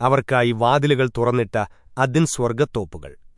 അവർക്കായി വാതിലുകൾ തുറന്നിട്ട അതിൻ സ്വർഗത്തോപ്പുകൾ.